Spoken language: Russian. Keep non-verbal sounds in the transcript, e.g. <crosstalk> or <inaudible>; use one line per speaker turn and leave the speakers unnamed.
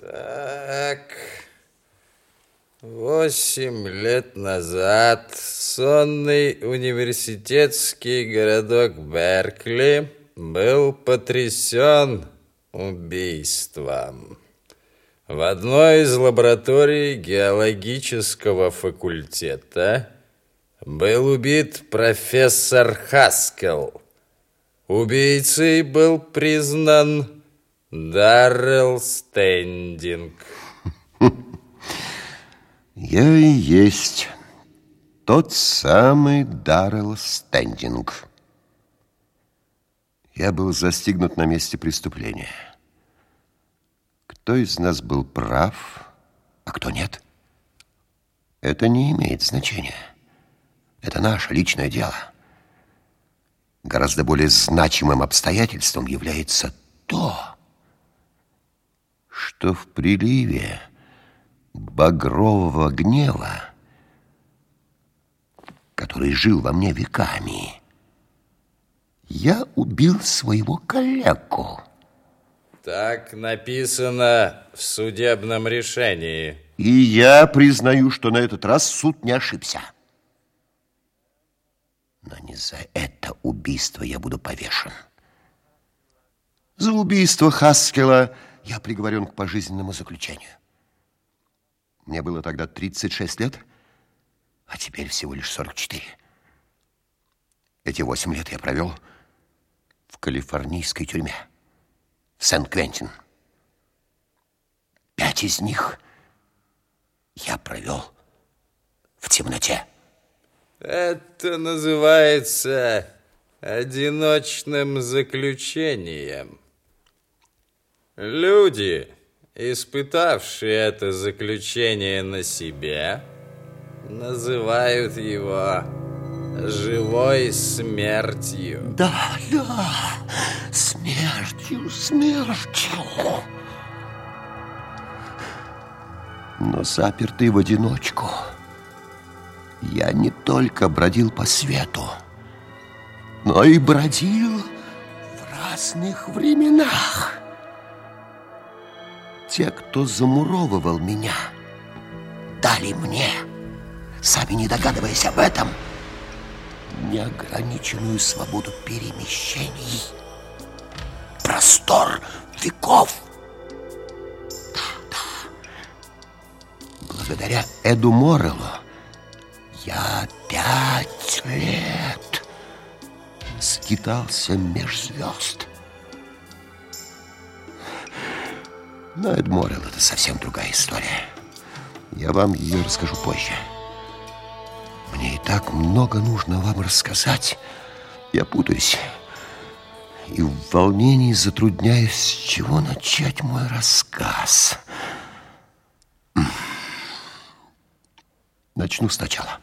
Так, восемь лет назад сонный университетский городок Беркли был потрясен убийством. В одной из лабораторий геологического факультета был убит профессор Хаскел. Убийцей был признан Даррелл Стендинг. <laughs>
Я и есть тот самый Даррелл Стендинг. Я был застигнут на месте преступления. Кто из нас был прав, а кто нет? Это не имеет значения. Это наше личное дело. Гораздо более значимым обстоятельством является то, что в приливе багрового гнева, который жил во мне веками, я убил своего коллегу.
Так написано в судебном решении.
И я признаю, что на этот раз суд не ошибся. Но не за это убийство я буду повешен. За убийство Хаскела я приговорен к пожизненному заключению. Мне было тогда 36 лет, а теперь всего лишь 44. Эти 8 лет я провел в калифорнийской тюрьме, в Сент-Квентин. Пять из них я провел в темноте.
Это называется одиночным заключением. Люди, испытавшие это заключение на себе, называют его живой смертью.
Да, да, смертью, смертью. Но запертый в одиночку, я не только бродил по свету, но и бродил в разных временах. Те, кто замуровывал меня, дали мне, сами не догадываясь об этом, неограниченную свободу перемещений. Простор веков. Да, да. Благодаря Эду Мореллу я пять лет скитался меж звезд. Но Эдморел это совсем другая история. Я вам ее расскажу позже. Мне и так много нужно вам рассказать. Я путаюсь. И в волнении затрудняюсь, с чего начать мой рассказ. Начну сначала.